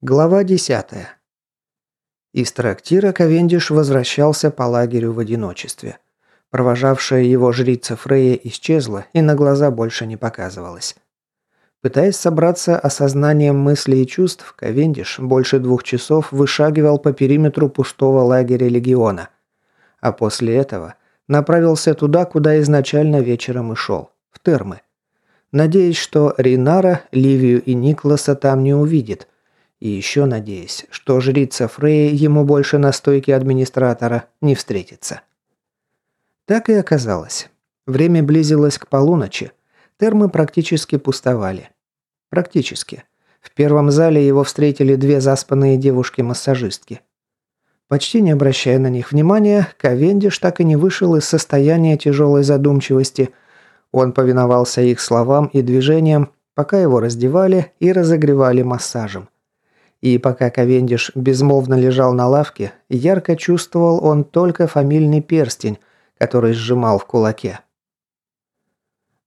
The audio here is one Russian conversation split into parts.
Глава 10. Из трактира Ковендиш возвращался по лагерю в одиночестве. Провожавшая его жрица Фрея исчезла и на глаза больше не показывалась. Пытаясь собраться осознанием мыслей и чувств, Ковендиш больше двух часов вышагивал по периметру пустого лагеря легиона. А после этого направился туда, куда изначально вечером и шел – в термы. Надеясь, что Ринара, Ливию и Никласа там не увидит – и еще надеясь, что жрица Фрей ему больше на стойке администратора не встретится. Так и оказалось. Время близилось к полуночи. Термы практически пустовали. Практически. В первом зале его встретили две заспанные девушки-массажистки. Почти не обращая на них внимания, Ковендиш так и не вышел из состояния тяжелой задумчивости. Он повиновался их словам и движениям, пока его раздевали и разогревали массажем. И пока Ковендиш безмолвно лежал на лавке, ярко чувствовал он только фамильный перстень, который сжимал в кулаке.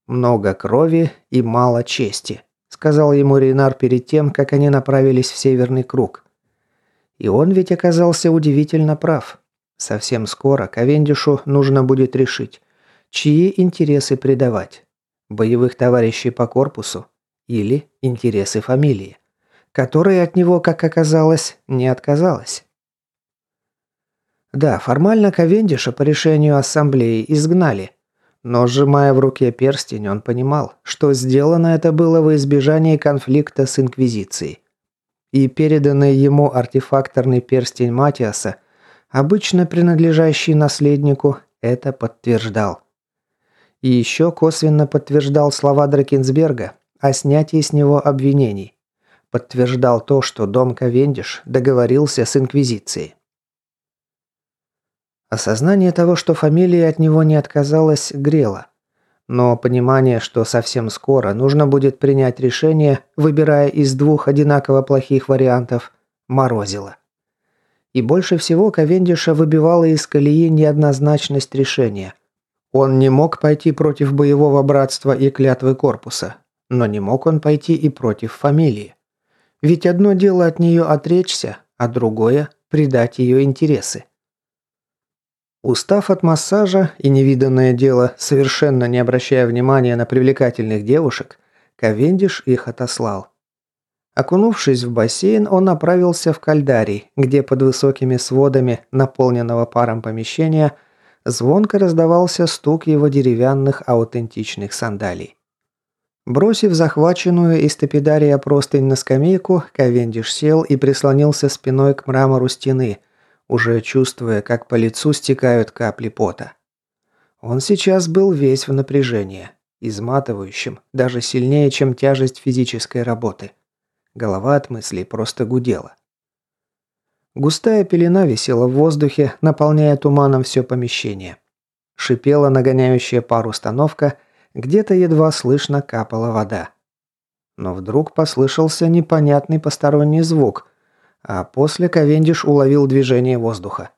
«Много крови и мало чести», — сказал ему Рейнар перед тем, как они направились в Северный круг. И он ведь оказался удивительно прав. Совсем скоро Ковендишу нужно будет решить, чьи интересы предавать. Боевых товарищей по корпусу или интересы фамилии которая от него, как оказалось, не отказалась. Да, формально Ковендиша по решению ассамблеи изгнали, но сжимая в руке перстень, он понимал, что сделано это было во избежание конфликта с Инквизицией. И переданный ему артефакторный перстень Матиаса, обычно принадлежащий наследнику, это подтверждал. И еще косвенно подтверждал слова Дракенсберга о снятии с него обвинений подтверждал то, что дом Ковендиш договорился с Инквизицией. Осознание того, что фамилия от него не отказалась, грело. Но понимание, что совсем скоро нужно будет принять решение, выбирая из двух одинаково плохих вариантов, морозило. И больше всего Ковендиша выбивала из колеи неоднозначность решения. Он не мог пойти против боевого братства и клятвы корпуса, но не мог он пойти и против фамилии. Ведь одно дело от нее отречься, а другое – предать ее интересы. Устав от массажа и невиданное дело, совершенно не обращая внимания на привлекательных девушек, Ковендиш их отослал. Окунувшись в бассейн, он направился в кальдарий, где под высокими сводами наполненного паром помещения звонко раздавался стук его деревянных аутентичных сандалий. Бросив захваченную из топидария простынь на скамейку, Ковендиш сел и прислонился спиной к мрамору стены, уже чувствуя, как по лицу стекают капли пота. Он сейчас был весь в напряжении, изматывающем, даже сильнее, чем тяжесть физической работы. Голова от мыслей просто гудела. Густая пелена висела в воздухе, наполняя туманом все помещение. Шипела нагоняющая пар установка – где-то едва слышно капала вода. Но вдруг послышался непонятный посторонний звук, а после Ковендиш уловил движение воздуха.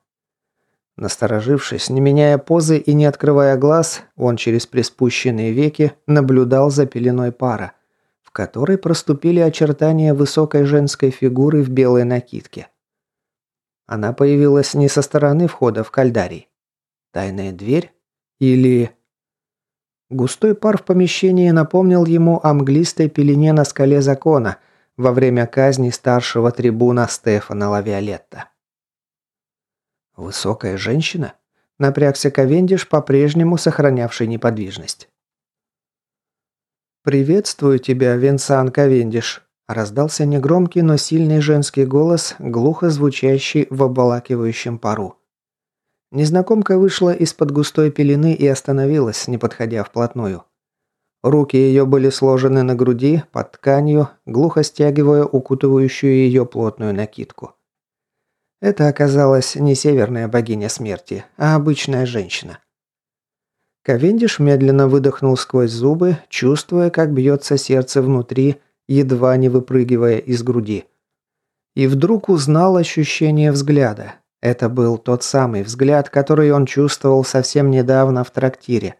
Насторожившись, не меняя позы и не открывая глаз, он через приспущенные веки наблюдал за пеленой пара, в которой проступили очертания высокой женской фигуры в белой накидке. Она появилась не со стороны входа в кальдарий. Тайная дверь? Или... Густой пар в помещении напомнил ему о мглистой пелене на скале закона во время казни старшего трибуна Стефана Лавиолетта. «Высокая женщина?» – напрягся Ковендиш, по-прежнему сохранявший неподвижность. «Приветствую тебя, Венсан Ковендиш», – раздался негромкий, но сильный женский голос, глухо звучащий в обволакивающем пару. Незнакомка вышла из-под густой пелены и остановилась, не подходя вплотную. Руки ее были сложены на груди, под тканью, глухо стягивая укутывающую ее плотную накидку. Это оказалась не северная богиня смерти, а обычная женщина. Ковендиш медленно выдохнул сквозь зубы, чувствуя, как бьется сердце внутри, едва не выпрыгивая из груди. И вдруг узнал ощущение взгляда, это был тот самый взгляд, который он чувствовал совсем недавно в трактире.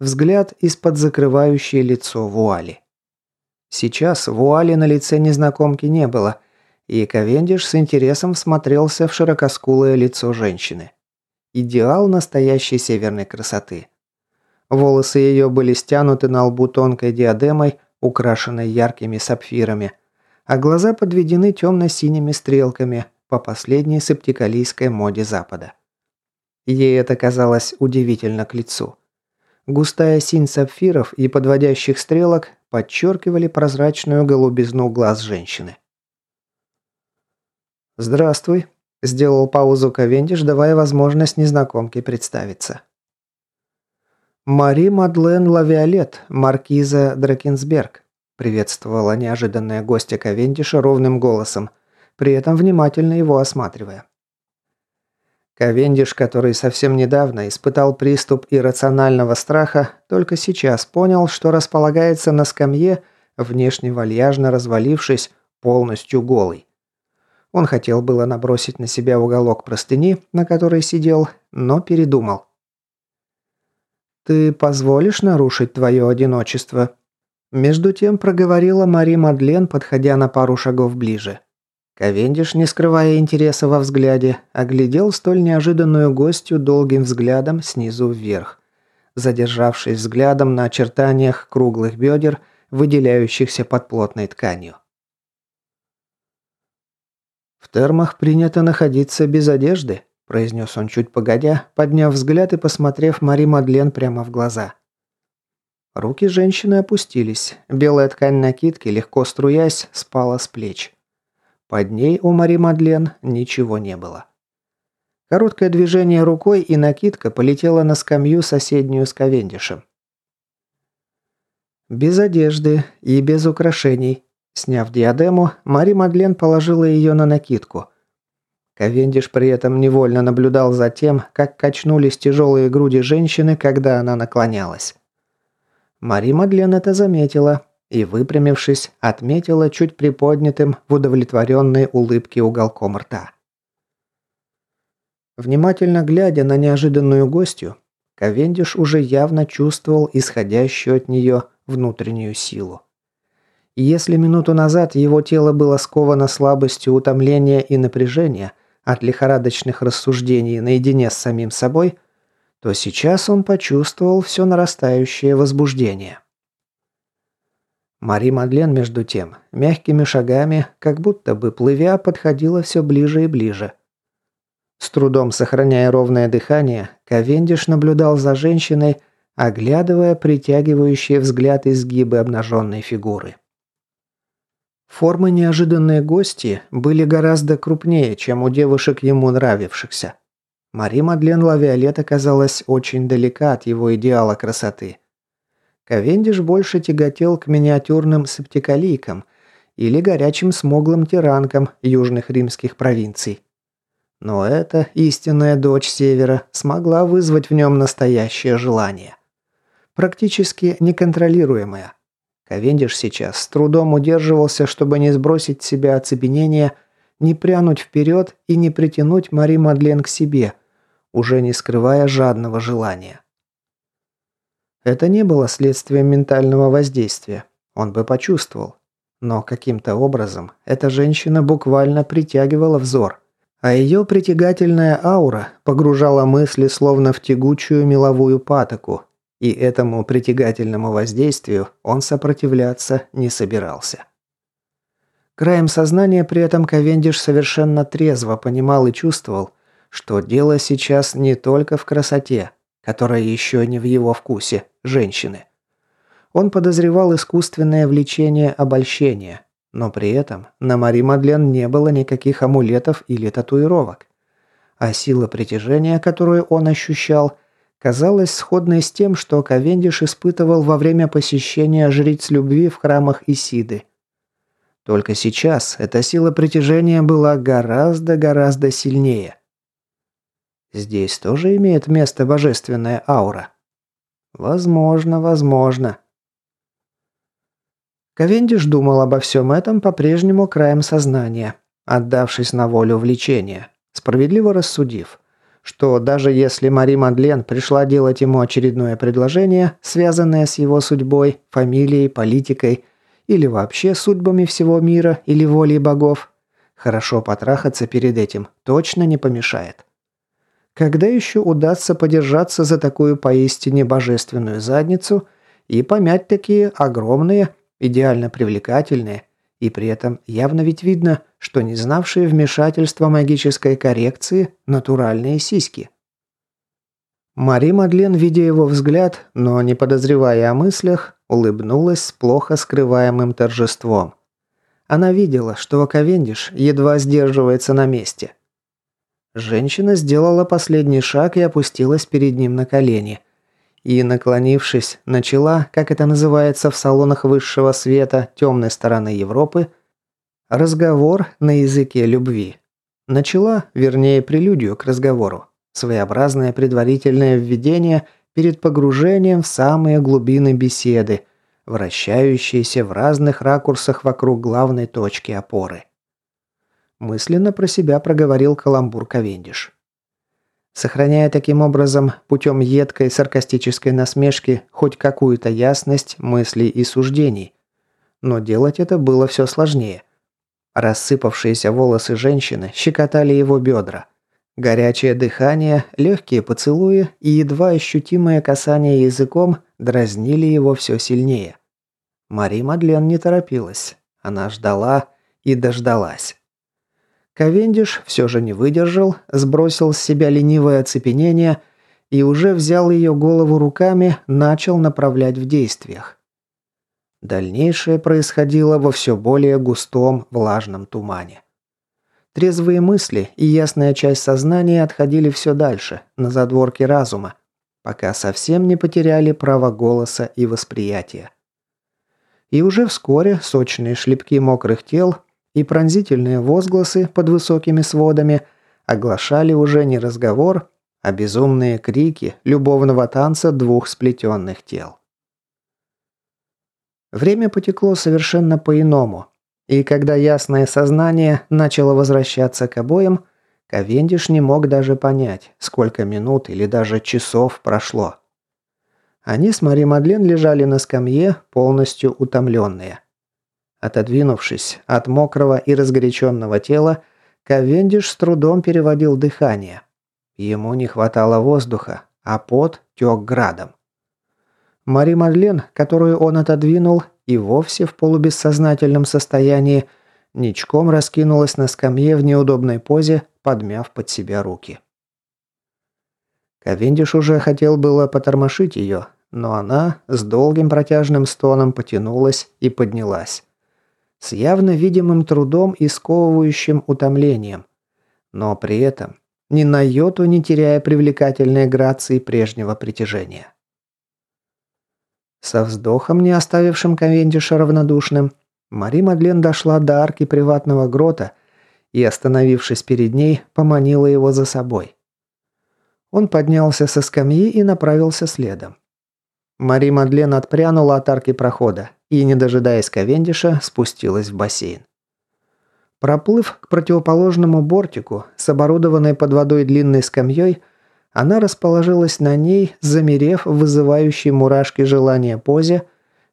Взгляд из-под закрывающей лицо вуали. Сейчас вуали на лице незнакомки не было, И Ковендиш с интересом всмотрелся в широкоскулое лицо женщины. Идеал настоящей северной красоты. Волосы ее были стянуты на лбу тонкой диадемой, украшенной яркими сапфирами, а глаза подведены темно-синими стрелками по последней септикалийской моде Запада. Ей это казалось удивительно к лицу. Густая синь сапфиров и подводящих стрелок подчеркивали прозрачную голубизну глаз женщины. «Здравствуй», – сделал паузу Ковендиш, давая возможность незнакомке представиться. «Мари Мадлен Лавиолет, маркиза Дракенсберг», – приветствовала неожиданная гостья Ковендиша ровным голосом, при этом внимательно его осматривая. Ковендиш, который совсем недавно испытал приступ иррационального страха, только сейчас понял, что располагается на скамье, внешне вальяжно развалившись, полностью голый. Он хотел было набросить на себя уголок простыни, на которой сидел, но передумал. «Ты позволишь нарушить твое одиночество?» Между тем проговорила Мари Мадлен, подходя на пару шагов ближе. Ковендиш, не скрывая интереса во взгляде, оглядел столь неожиданную гостью долгим взглядом снизу вверх, задержавшись взглядом на очертаниях круглых бедер, выделяющихся под плотной тканью. «В термах принято находиться без одежды», – произнес он чуть погодя, подняв взгляд и посмотрев Мари Мадлен прямо в глаза. Руки женщины опустились, белая ткань накидки, легко струясь, спала с плеч. Под ней у Мари Мадлен ничего не было. Короткое движение рукой, и накидка полетела на скамью, соседнюю с Ковендишем. Без одежды и без украшений. Сняв диадему, Мари Мадлен положила ее на накидку. Ковендиш при этом невольно наблюдал за тем, как качнулись тяжелые груди женщины, когда она наклонялась. Мари Мадлен это заметила и, выпрямившись, отметила чуть приподнятым в удовлетворенной улыбке уголком рта. Внимательно глядя на неожиданную гостью, Ковендиш уже явно чувствовал исходящую от нее внутреннюю силу. Если минуту назад его тело было сковано слабостью утомления и напряжения от лихорадочных рассуждений наедине с самим собой, то сейчас он почувствовал все нарастающее возбуждение. Мари Мадлен, между тем, мягкими шагами, как будто бы плывя, подходила все ближе и ближе. С трудом сохраняя ровное дыхание, Ковендиш наблюдал за женщиной, оглядывая притягивающие взгляд изгибы обнаженной фигуры. Формы неожиданной гости были гораздо крупнее, чем у девушек ему нравившихся. Мари Мадлен Лавиолет оказалась очень далека от его идеала красоты – Ковендиш больше тяготел к миниатюрным септикалийкам или горячим смуглым тиранкам южных римских провинций. Но эта истинная дочь Севера смогла вызвать в нем настоящее желание. Практически неконтролируемое. Ковендиш сейчас с трудом удерживался, чтобы не сбросить с себя оцепенение, не прянуть вперед и не притянуть Мари Мадлен к себе, уже не скрывая жадного желания. Это не было следствием ментального воздействия. Он бы почувствовал. Но каким-то образом эта женщина буквально притягивала взор. А ее притягательная аура погружала мысли словно в тягучую меловую патоку. И этому притягательному воздействию он сопротивляться не собирался. Краем сознания при этом Ковендиш совершенно трезво понимал и чувствовал, что дело сейчас не только в красоте, которая еще не в его вкусе, женщины. Он подозревал искусственное влечение обольщения, но при этом на Мари Мадлен не было никаких амулетов или татуировок. А сила притяжения, которую он ощущал, казалась сходной с тем, что Ковендиш испытывал во время посещения жриц любви в храмах Исиды. Только сейчас эта сила притяжения была гораздо-гораздо сильнее. Здесь тоже имеет место божественная аура. Возможно, возможно. Ковендиш думал обо всем этом по-прежнему краем сознания, отдавшись на волю влечения, справедливо рассудив, что даже если Мари Мадлен пришла делать ему очередное предложение, связанное с его судьбой, фамилией, политикой или вообще судьбами всего мира или волей богов, Хорошо потрахаться перед этим точно не помешает. Когда еще удастся подержаться за такую поистине божественную задницу и помять такие огромные, идеально привлекательные, и при этом явно ведь видно, что не знавшие вмешательства магической коррекции натуральные сиськи. Мари Мадлен, видя его взгляд, но не подозревая о мыслях, улыбнулась с плохо скрываемым торжеством. Она видела, что Кавендиш едва сдерживается на месте. Женщина сделала последний шаг и опустилась перед ним на колени. И, наклонившись, начала, как это называется в салонах высшего света темной стороны Европы, разговор на языке любви. Начала, вернее, прелюдию к разговору. Своеобразное предварительное введение перед погружением в самые глубины беседы, вращающиеся в разных ракурсах вокруг главной точки опоры. Мысленно про себя проговорил каламбур Ковендиш. Сохраняя таким образом, путем едкой саркастической насмешки, хоть какую-то ясность мыслей и суждений. Но делать это было все сложнее. Рассыпавшиеся волосы женщины щекотали его бедра. Горячее дыхание, легкие поцелуи и едва ощутимое касание языком дразнили его все сильнее. Мари Мадлен не торопилась. Она ждала и дождалась. Ковендиш все же не выдержал, сбросил с себя ленивое оцепенение и уже взял ее голову руками, начал направлять в действиях. Дальнейшее происходило во все более густом влажном тумане. Трезвые мысли и ясная часть сознания отходили все дальше, на задворки разума, пока совсем не потеряли право голоса и восприятия. И уже вскоре сочные шлепки мокрых тел и пронзительные возгласы под высокими сводами оглашали уже не разговор, а безумные крики любовного танца двух сплетенных тел. Время потекло совершенно по-иному, и когда ясное сознание начало возвращаться к обоим, Ковендиш не мог даже понять, сколько минут или даже часов прошло. Они с Мари Мадлен лежали на скамье, полностью утомленные. Отодвинувшись от мокрого и разгоряченного тела, Ковендиш с трудом переводил дыхание. Ему не хватало воздуха, а пот тек градом. Мари Мадлен, которую он отодвинул, и вовсе в полубессознательном состоянии, ничком раскинулась на скамье в неудобной позе, подмяв под себя руки. Ковендиш уже хотел было потормошить ее, но она с долгим протяжным стоном потянулась и поднялась с явно видимым трудом и сковывающим утомлением, но при этом ни на йоту не теряя привлекательной грации прежнего притяжения. Со вздохом, не оставившим Ковендиша равнодушным, Мари Мадлен дошла до арки приватного грота и, остановившись перед ней, поманила его за собой. Он поднялся со скамьи и направился следом. Мари Мадлен отпрянула от арки прохода и, не дожидаясь Ковендиша, спустилась в бассейн. Проплыв к противоположному бортику с оборудованной под водой длинной скамьей, она расположилась на ней, замерев в вызывающей мурашки желания позе,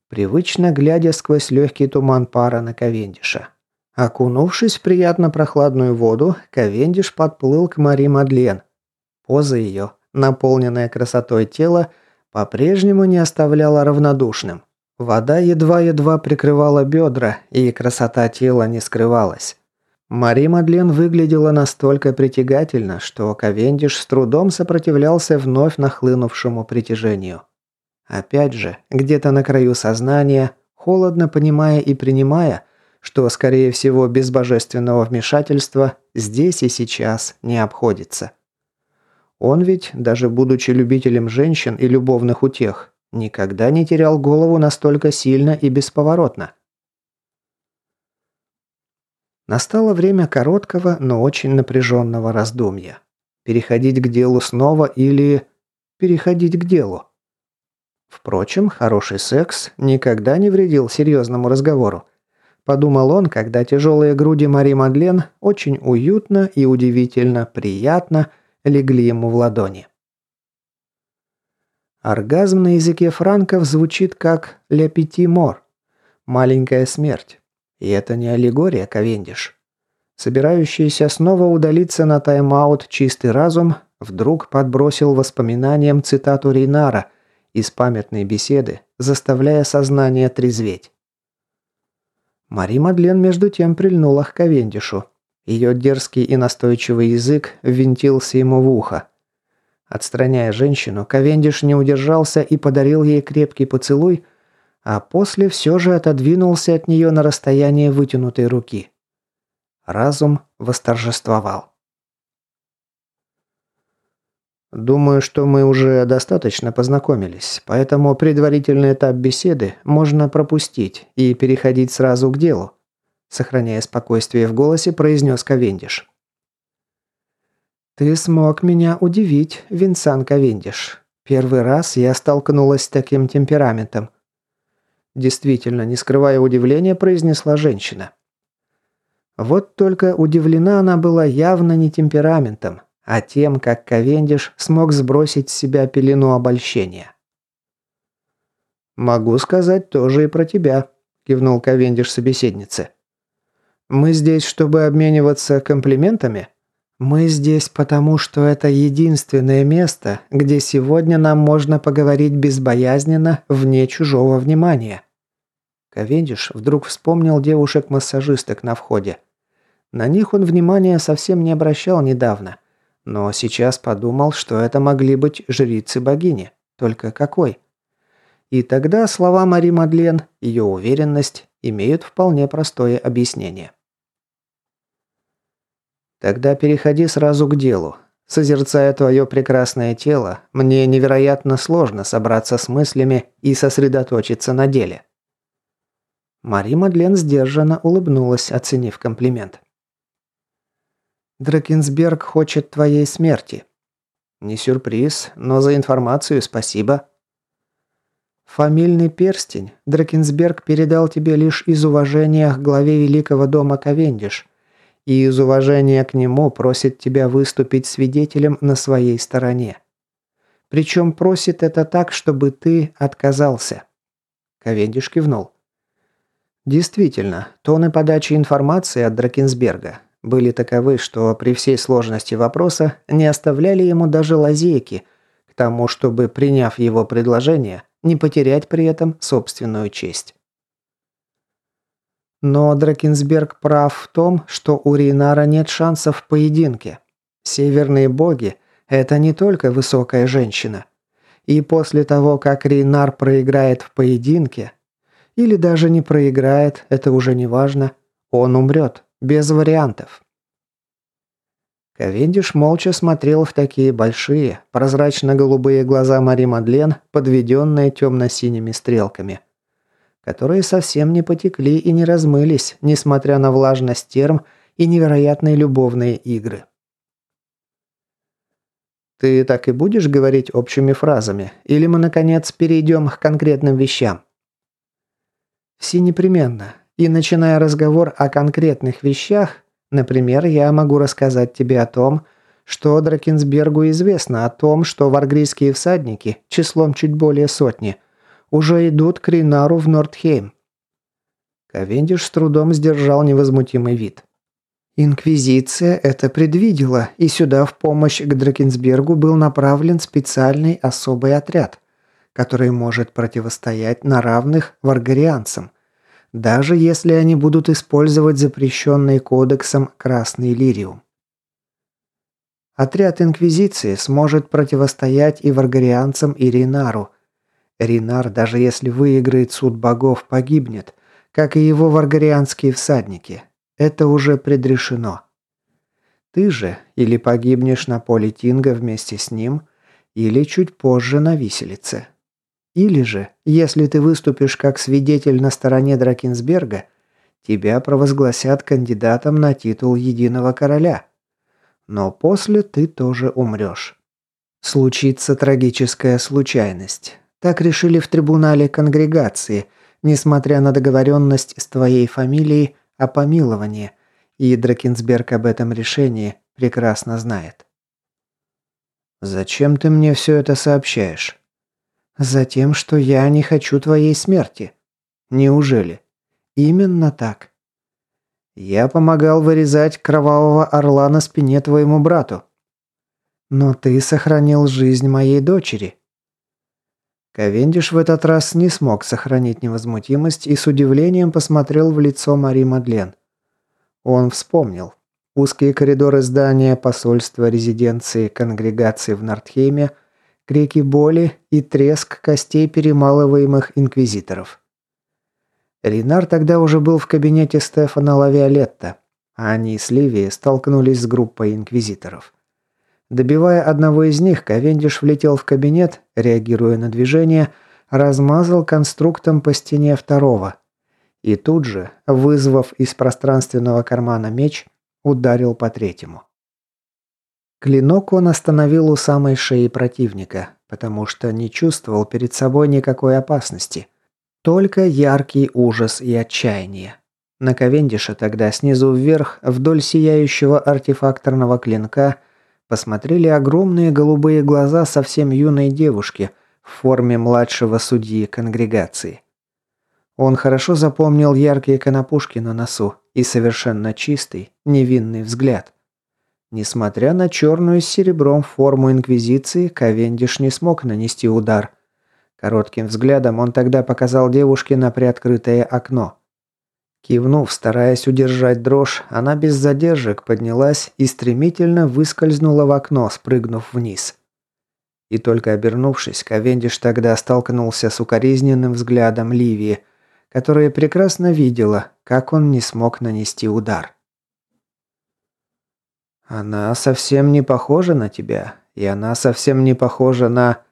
привычно глядя сквозь легкий туман пара на Ковендиша. Окунувшись в приятно прохладную воду, Ковендиш подплыл к Мари Мадлен. Поза ее, наполненная красотой тела, по-прежнему не оставляла равнодушным. Вода едва-едва прикрывала бедра, и красота тела не скрывалась. Мари Мадлен выглядела настолько притягательно, что Ковендиш с трудом сопротивлялся вновь нахлынувшему притяжению. Опять же, где-то на краю сознания, холодно понимая и принимая, что, скорее всего, без божественного вмешательства здесь и сейчас не обходится. Он ведь, даже будучи любителем женщин и любовных утех, Никогда не терял голову настолько сильно и бесповоротно. Настало время короткого, но очень напряженного раздумья. Переходить к делу снова или... переходить к делу. Впрочем, хороший секс никогда не вредил серьезному разговору. Подумал он, когда тяжелые груди Мари Мадлен очень уютно и удивительно приятно легли ему в ладони. Оргазм на языке франков звучит как «ля пяти мор» – «маленькая смерть». И это не аллегория, Ковендиш. Собирающийся снова удалиться на тайм-аут чистый разум вдруг подбросил воспоминаниям цитату Рейнара из памятной беседы, заставляя сознание трезветь. Мари Мадлен между тем прильнула к Ковендишу. Ее дерзкий и настойчивый язык ввинтился ему в ухо. Отстраняя женщину, Ковендиш не удержался и подарил ей крепкий поцелуй, а после все же отодвинулся от нее на расстояние вытянутой руки. Разум восторжествовал. Думаю, что мы уже достаточно познакомились, поэтому предварительный этап беседы можно пропустить и переходить сразу к делу. Сохраняя спокойствие в голосе, произнес Ковендиш. «Ты смог меня удивить, Винсан Ковендиш. Первый раз я столкнулась с таким темпераментом». Действительно, не скрывая удивления, произнесла женщина. Вот только удивлена она была явно не темпераментом, а тем, как Ковендиш смог сбросить с себя пелену обольщения. «Могу сказать тоже и про тебя», – кивнул Ковендиш собеседнице. «Мы здесь, чтобы обмениваться комплиментами?» «Мы здесь потому, что это единственное место, где сегодня нам можно поговорить безбоязненно, вне чужого внимания». Ковендиш вдруг вспомнил девушек-массажисток на входе. На них он внимания совсем не обращал недавно – но сейчас подумал, что это могли быть жрицы богини. Только какой? И тогда слова Мари Мадлен, ее уверенность, имеют вполне простое объяснение. Тогда переходи сразу к делу. Созерцая твое прекрасное тело, мне невероятно сложно собраться с мыслями и сосредоточиться на деле. Мари Мадлен сдержанно улыбнулась, оценив комплимент. Дракенсберг хочет твоей смерти. Не сюрприз, но за информацию спасибо. Фамильный перстень Дракенсберг передал тебе лишь из уважения к главе Великого дома Ковендиш. И из уважения к нему просит тебя выступить свидетелем на своей стороне. Причем просит это так, чтобы ты отказался. Ковендиш кивнул. Действительно, тоны подачи информации от Дракенсберга были таковы, что при всей сложности вопроса не оставляли ему даже лазейки к тому, чтобы, приняв его предложение, не потерять при этом собственную честь. Но Дракенсберг прав в том, что у Рейнара нет шансов в поединке. Северные боги – это не только высокая женщина. И после того, как Рейнар проиграет в поединке, или даже не проиграет, это уже не важно, он умрет. Без вариантов. Ковендиш молча смотрел в такие большие, прозрачно-голубые глаза Мари Мадлен, подведенные темно-синими стрелками, которые совсем не потекли и не размылись, несмотря на влажность терм и невероятные любовные игры. «Ты так и будешь говорить общими фразами, или мы, наконец, перейдем к конкретным вещам?» «Все непременно. И начиная разговор о конкретных вещах, например, я могу рассказать тебе о том, что Дракенсбергу известно о том, что варгрийские всадники, числом чуть более сотни, уже идут к Ринару в Нордхейм. Ковендиш с трудом сдержал невозмутимый вид. Инквизиция это предвидела, и сюда в помощь к Дракенсбергу был направлен специальный особый отряд, который может противостоять на равных варгарианцам даже если они будут использовать запрещенный кодексом красный лириум. Отряд Инквизиции сможет противостоять и варгарианцам, и Ринару. Ринар, даже если выиграет суд богов, погибнет, как и его варгарианские всадники. Это уже предрешено. Ты же или погибнешь на поле Тинга вместе с ним, или чуть позже на виселице. Или же, если ты выступишь как свидетель на стороне Дракенсберга, тебя провозгласят кандидатом на титул Единого Короля. Но после ты тоже умрешь. Случится трагическая случайность. Так решили в трибунале конгрегации, несмотря на договоренность с твоей фамилией о помиловании, и Дракенсберг об этом решении прекрасно знает. «Зачем ты мне все это сообщаешь?» Затем, что я не хочу твоей смерти. Неужели? Именно так. Я помогал вырезать кровавого орла на спине твоему брату. Но ты сохранил жизнь моей дочери. Ковендиш в этот раз не смог сохранить невозмутимость и с удивлением посмотрел в лицо Мари Мадлен. Он вспомнил. Узкие коридоры здания посольства резиденции конгрегации в Нортхейме, крики боли и треск костей перемалываемых инквизиторов. Ринар тогда уже был в кабинете Стефана Лавиолетта, а они с Ливией столкнулись с группой инквизиторов. Добивая одного из них, Ковендиш влетел в кабинет, реагируя на движение, размазал конструктом по стене второго. И тут же, вызвав из пространственного кармана меч, ударил по третьему. Клинок он остановил у самой шеи противника, потому что не чувствовал перед собой никакой опасности – только яркий ужас и отчаяние. На Ковендиша тогда снизу вверх, вдоль сияющего артефакторного клинка, посмотрели огромные голубые глаза совсем юной девушки в форме младшего судьи конгрегации. Он хорошо запомнил яркие конопушки на носу и совершенно чистый, невинный взгляд. Несмотря на черную с серебром форму Инквизиции, Ковендиш не смог нанести удар, Коротким взглядом он тогда показал девушке на приоткрытое окно. Кивнув, стараясь удержать дрожь, она без задержек поднялась и стремительно выскользнула в окно, спрыгнув вниз. И только обернувшись, Ковендиш тогда столкнулся с укоризненным взглядом Ливии, которая прекрасно видела, как он не смог нанести удар. «Она совсем не похожа на тебя, и она совсем не похожа на...»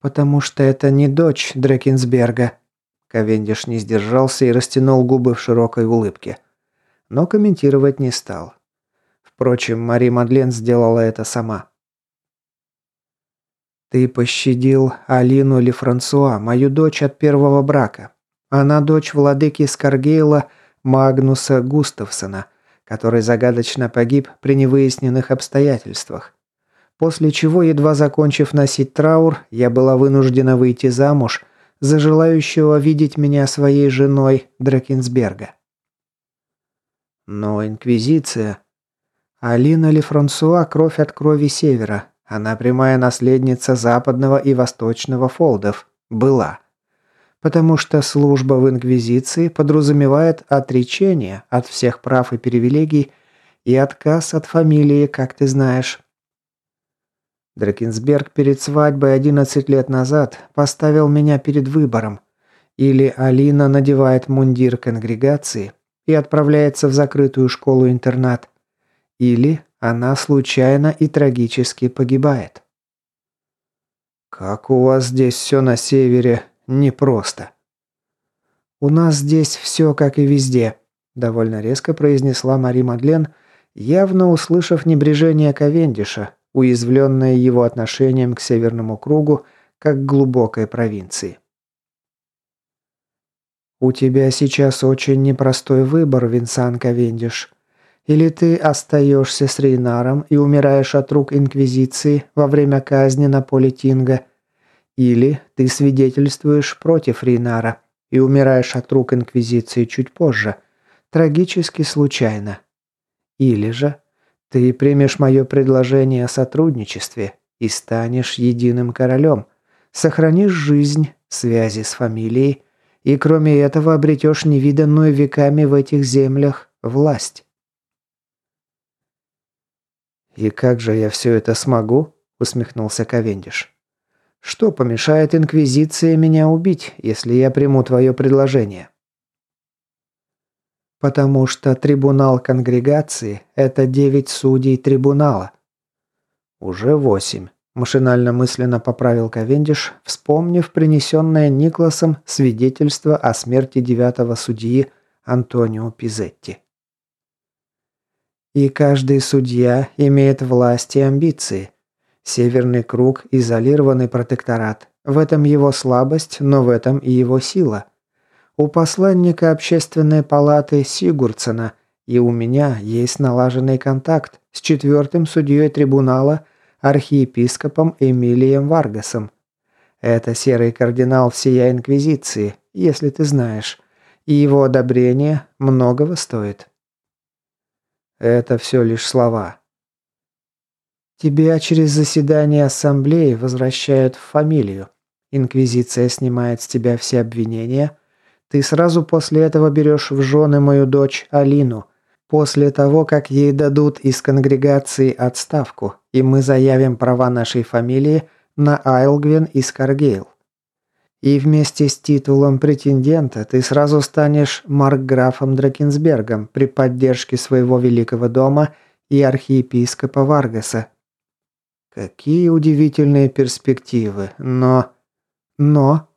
«Потому что это не дочь Дрекинсберга». Ковендиш не сдержался и растянул губы в широкой улыбке. Но комментировать не стал. Впрочем, Мари Мадлен сделала это сама. «Ты пощадил Алину Лефрансуа, мою дочь от первого брака. Она дочь владыки Скаргейла Магнуса Густавсона, который загадочно погиб при невыясненных обстоятельствах. После чего, едва закончив носить траур, я была вынуждена выйти замуж за желающего видеть меня своей женой Дракенсберга. Но Инквизиция... Алина Ли Франсуа – кровь от крови Севера. Она прямая наследница Западного и Восточного фолдов. Была. Потому что служба в Инквизиции подразумевает отречение от всех прав и привилегий и отказ от фамилии, как ты знаешь. Дракенсберг перед свадьбой 11 лет назад поставил меня перед выбором. Или Алина надевает мундир конгрегации и отправляется в закрытую школу-интернат, или она случайно и трагически погибает. «Как у вас здесь все на севере непросто». «У нас здесь все как и везде», – довольно резко произнесла Мари Мадлен, явно услышав небрежение Ковендиша, уязвленная его отношением к Северному кругу как к глубокой провинции. «У тебя сейчас очень непростой выбор, Винсан Ковендиш. Или ты остаешься с Рейнаром и умираешь от рук Инквизиции во время казни на поле Тинга, или ты свидетельствуешь против Рейнара и умираешь от рук Инквизиции чуть позже, трагически случайно. Или же ты примешь мое предложение о сотрудничестве и станешь единым королем, сохранишь жизнь, связи с фамилией и кроме этого обретешь невиданную веками в этих землях власть. «И как же я все это смогу?» – усмехнулся Ковендиш. «Что помешает Инквизиции меня убить, если я приму твое предложение?» Потому что трибунал конгрегации – это девять судей трибунала. Уже восемь. Машинально мысленно поправил Ковендиш, вспомнив принесенное Никласом свидетельство о смерти девятого судьи Антонио Пизетти. И каждый судья имеет власть и амбиции. Северный круг – изолированный протекторат. В этом его слабость, но в этом и его сила. У посланника общественной палаты Сигурцена и у меня есть налаженный контакт с четвертым судьей трибунала архиепископом Эмилием Варгасом. Это серый кардинал всея Инквизиции, если ты знаешь, и его одобрение многого стоит. Это все лишь слова. Тебя через заседание ассамблеи возвращают в фамилию. Инквизиция снимает с тебя все обвинения. Ты сразу после этого берешь в жены мою дочь Алину. После того, как ей дадут из конгрегации отставку, и мы заявим права нашей фамилии на Айлгвен и Скаргейл. И вместе с титулом претендента ты сразу станешь маркграфом Дракенсбергом при поддержке своего великого дома и архиепископа Варгаса. Какие удивительные перспективы, но... Но...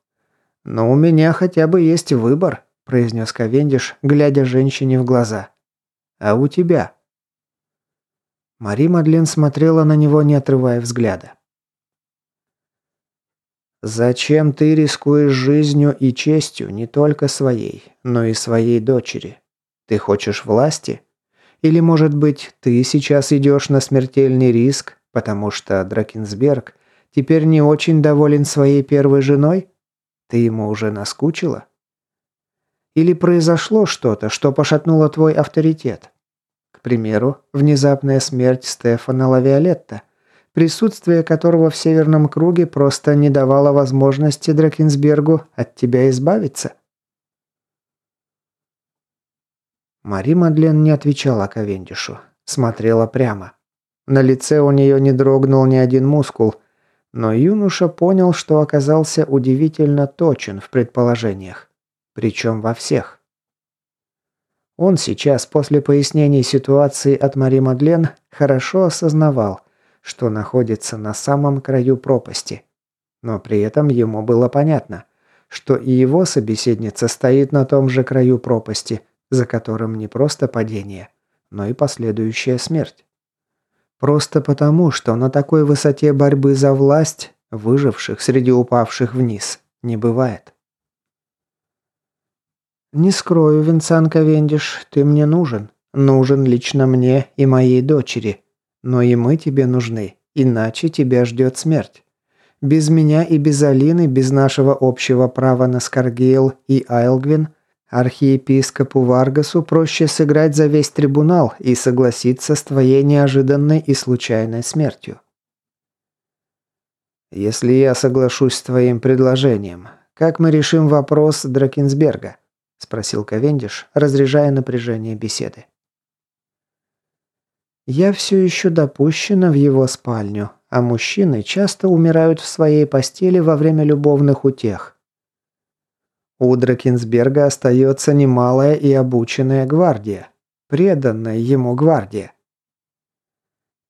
Но у меня хотя бы есть выбор, произнес Ковендиш, глядя женщине в глаза. А у тебя? Мари Мадлен смотрела на него, не отрывая взгляда. Зачем ты рискуешь жизнью и честью не только своей, но и своей дочери? Ты хочешь власти? Или, может быть, ты сейчас идешь на смертельный риск, потому что Дракенсберг теперь не очень доволен своей первой женой? Ты ему уже наскучила? Или произошло что-то, что пошатнуло твой авторитет? К примеру, внезапная смерть Стефана Лавиолетта – присутствие которого в Северном круге просто не давало возможности Дракенсбергу от тебя избавиться. Мари Мадлен не отвечала Ковендишу, смотрела прямо. На лице у нее не дрогнул ни один мускул, но юноша понял, что оказался удивительно точен в предположениях, причем во всех. Он сейчас, после пояснений ситуации от Мари Мадлен, хорошо осознавал, что находится на самом краю пропасти. Но при этом ему было понятно, что и его собеседница стоит на том же краю пропасти, за которым не просто падение, но и последующая смерть. Просто потому, что на такой высоте борьбы за власть выживших среди упавших вниз не бывает. «Не скрою, Винсан Ковендиш, ты мне нужен. Нужен лично мне и моей дочери», но и мы тебе нужны, иначе тебя ждет смерть. Без меня и без Алины, без нашего общего права на Скаргейл и Айлгвин, архиепископу Варгасу проще сыграть за весь трибунал и согласиться с твоей неожиданной и случайной смертью. Если я соглашусь с твоим предложением, как мы решим вопрос Дракенсберга? спросил Ковендиш, разряжая напряжение беседы. Я все еще допущена в его спальню, а мужчины часто умирают в своей постели во время любовных утех. У Дракенсберга остается немалая и обученная гвардия, преданная ему гвардия.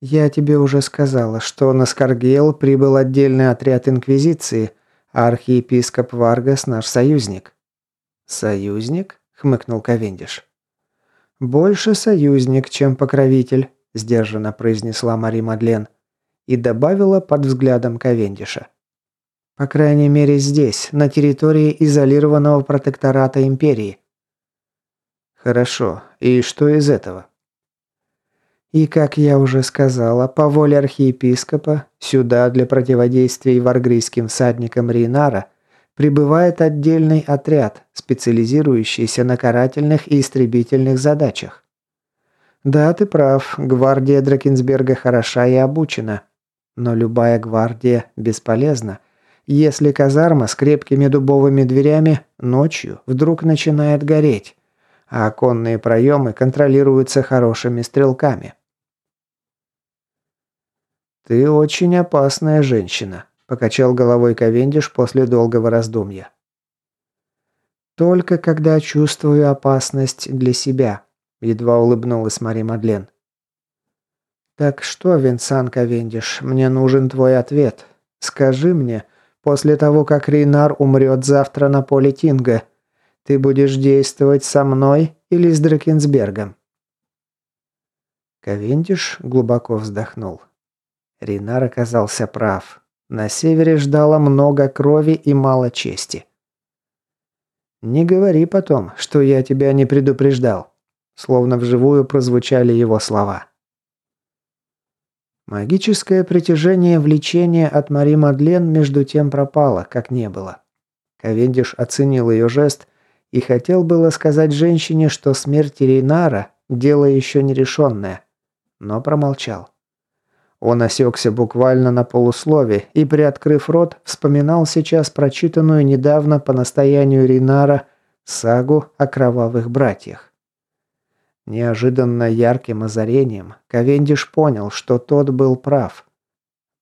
Я тебе уже сказала, что на Скаргейл прибыл отдельный отряд Инквизиции, а архиепископ Варгас наш союзник. «Союзник?» – хмыкнул Ковендиш. «Больше союзник, чем покровитель сдержанно произнесла Мари Мадлен и добавила под взглядом Ковендиша. По крайней мере здесь, на территории изолированного протектората империи. Хорошо. И что из этого? И, как я уже сказала, по воле архиепископа, сюда для противодействия варгрийским всадникам Рейнара прибывает отдельный отряд, специализирующийся на карательных и истребительных задачах. Да, ты прав, гвардия Дракенсберга хороша и обучена. Но любая гвардия бесполезна, если казарма с крепкими дубовыми дверями ночью вдруг начинает гореть, а оконные проемы контролируются хорошими стрелками. «Ты очень опасная женщина», – покачал головой Ковендиш после долгого раздумья. «Только когда чувствую опасность для себя», Едва улыбнулась Мари Мадлен. «Так что, Винсан Ковендиш, мне нужен твой ответ. Скажи мне, после того, как Рейнар умрет завтра на поле Тинга, ты будешь действовать со мной или с Дракенсбергом?» Ковендиш глубоко вздохнул. Рейнар оказался прав. На севере ждало много крови и мало чести. «Не говори потом, что я тебя не предупреждал». Словно вживую прозвучали его слова. Магическое притяжение влечения от Мари Мадлен между тем пропало, как не было. Ковендиш оценил ее жест и хотел было сказать женщине, что смерть Рейнара дело еще не решенное. Но промолчал. Он осекся буквально на полуслове и, приоткрыв рот, вспоминал сейчас прочитанную недавно по настоянию Ринара сагу о кровавых братьях. Неожиданно ярким озарением Ковендиш понял, что тот был прав.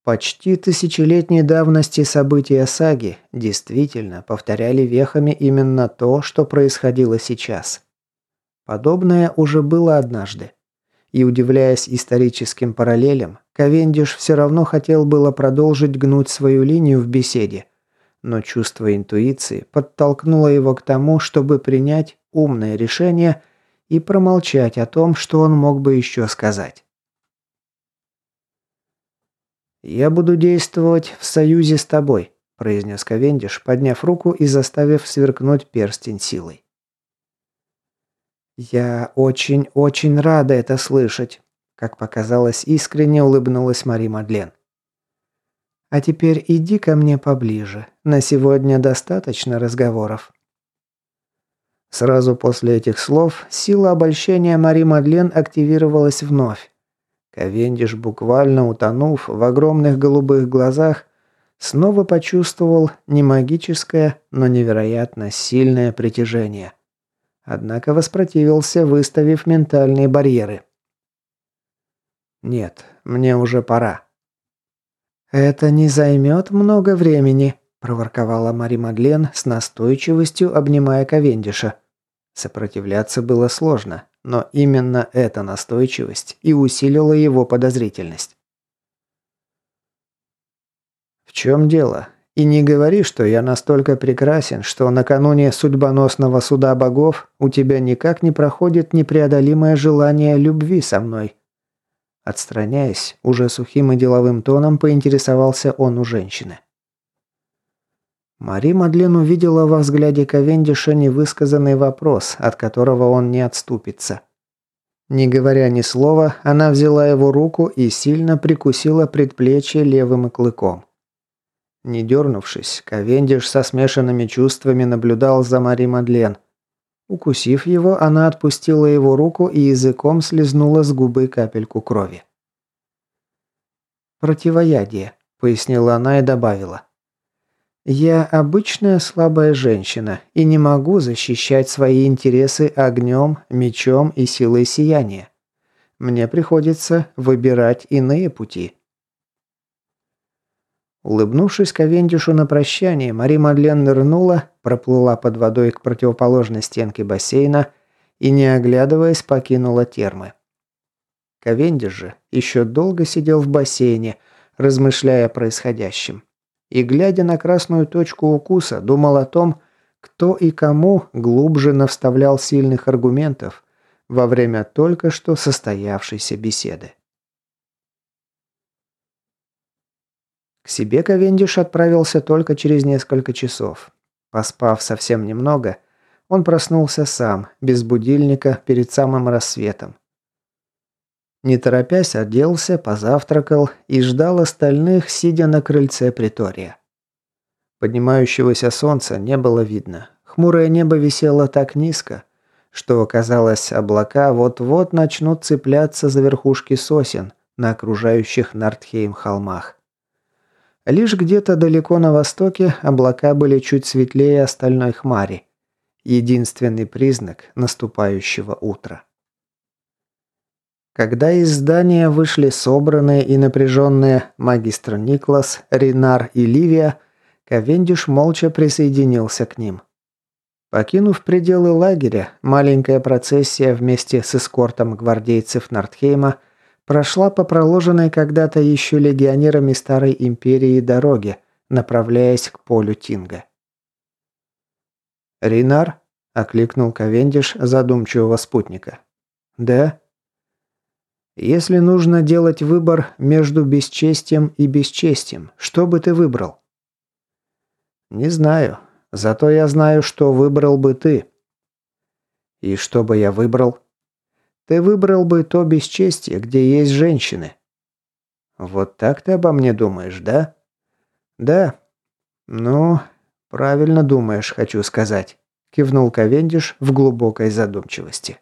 Почти тысячелетней давности события саги действительно повторяли вехами именно то, что происходило сейчас. Подобное уже было однажды. И удивляясь историческим параллелям, Ковендиш все равно хотел было продолжить гнуть свою линию в беседе, но чувство интуиции подтолкнуло его к тому, чтобы принять умное решение – и промолчать о том, что он мог бы еще сказать. «Я буду действовать в союзе с тобой», – произнес Ковендиш, подняв руку и заставив сверкнуть перстень силой. «Я очень-очень рада это слышать», – как показалось, искренне улыбнулась Мари Мадлен. «А теперь иди ко мне поближе. На сегодня достаточно разговоров». Сразу после этих слов сила обольщения Мари Мадлен активировалась вновь. Ковендиш, буквально утонув в огромных голубых глазах, снова почувствовал не магическое, но невероятно сильное притяжение. Однако воспротивился, выставив ментальные барьеры. «Нет, мне уже пора». «Это не займет много времени», – проворковала Мари Мадлен с настойчивостью, обнимая Ковендиша. Сопротивляться было сложно, но именно эта настойчивость и усилила его подозрительность. «В чем дело? И не говори, что я настолько прекрасен, что накануне судьбоносного суда богов у тебя никак не проходит непреодолимое желание любви со мной». Отстраняясь, уже сухим и деловым тоном поинтересовался он у женщины. Мари Мадлен увидела во взгляде Ковендиша невысказанный вопрос, от которого он не отступится. Не говоря ни слова, она взяла его руку и сильно прикусила предплечье левым клыком. Не дернувшись, Ковендиш со смешанными чувствами наблюдал за Мари Мадлен. Укусив его, она отпустила его руку и языком слезнула с губы капельку крови. «Противоядие», — пояснила она и добавила. Я обычная слабая женщина и не могу защищать свои интересы огнем, мечом и силой сияния. Мне приходится выбирать иные пути. Улыбнувшись Ковендишу на прощание, Мари Мадлен нырнула, проплыла под водой к противоположной стенке бассейна и, не оглядываясь, покинула термы. Ковендиш же еще долго сидел в бассейне, размышляя о происходящем и, глядя на красную точку укуса, думал о том, кто и кому глубже навставлял сильных аргументов во время только что состоявшейся беседы. К себе Ковендиш отправился только через несколько часов. Поспав совсем немного, он проснулся сам, без будильника, перед самым рассветом. Не торопясь, оделся, позавтракал и ждал остальных, сидя на крыльце притория. Поднимающегося солнца не было видно. Хмурое небо висело так низко, что, казалось, облака вот-вот начнут цепляться за верхушки сосен на окружающих Нортхейм холмах. Лишь где-то далеко на востоке облака были чуть светлее остальной хмари. Единственный признак наступающего утра. Когда из здания вышли собранные и напряженные магистр Никлас, Ринар и Ливия, Ковендиш молча присоединился к ним. Покинув пределы лагеря, маленькая процессия вместе с эскортом гвардейцев Нортхейма прошла по проложенной когда-то еще легионерами Старой Империи дороге, направляясь к полю Тинга. «Ринар?» – окликнул Ковендиш задумчивого спутника. «Да?» Если нужно делать выбор между бесчестием и бесчестием, что бы ты выбрал? Не знаю. Зато я знаю, что выбрал бы ты. И что бы я выбрал? Ты выбрал бы то бесчестие, где есть женщины. Вот так ты обо мне думаешь, да? Да. Ну, правильно думаешь, хочу сказать, кивнул Ковендиш в глубокой задумчивости.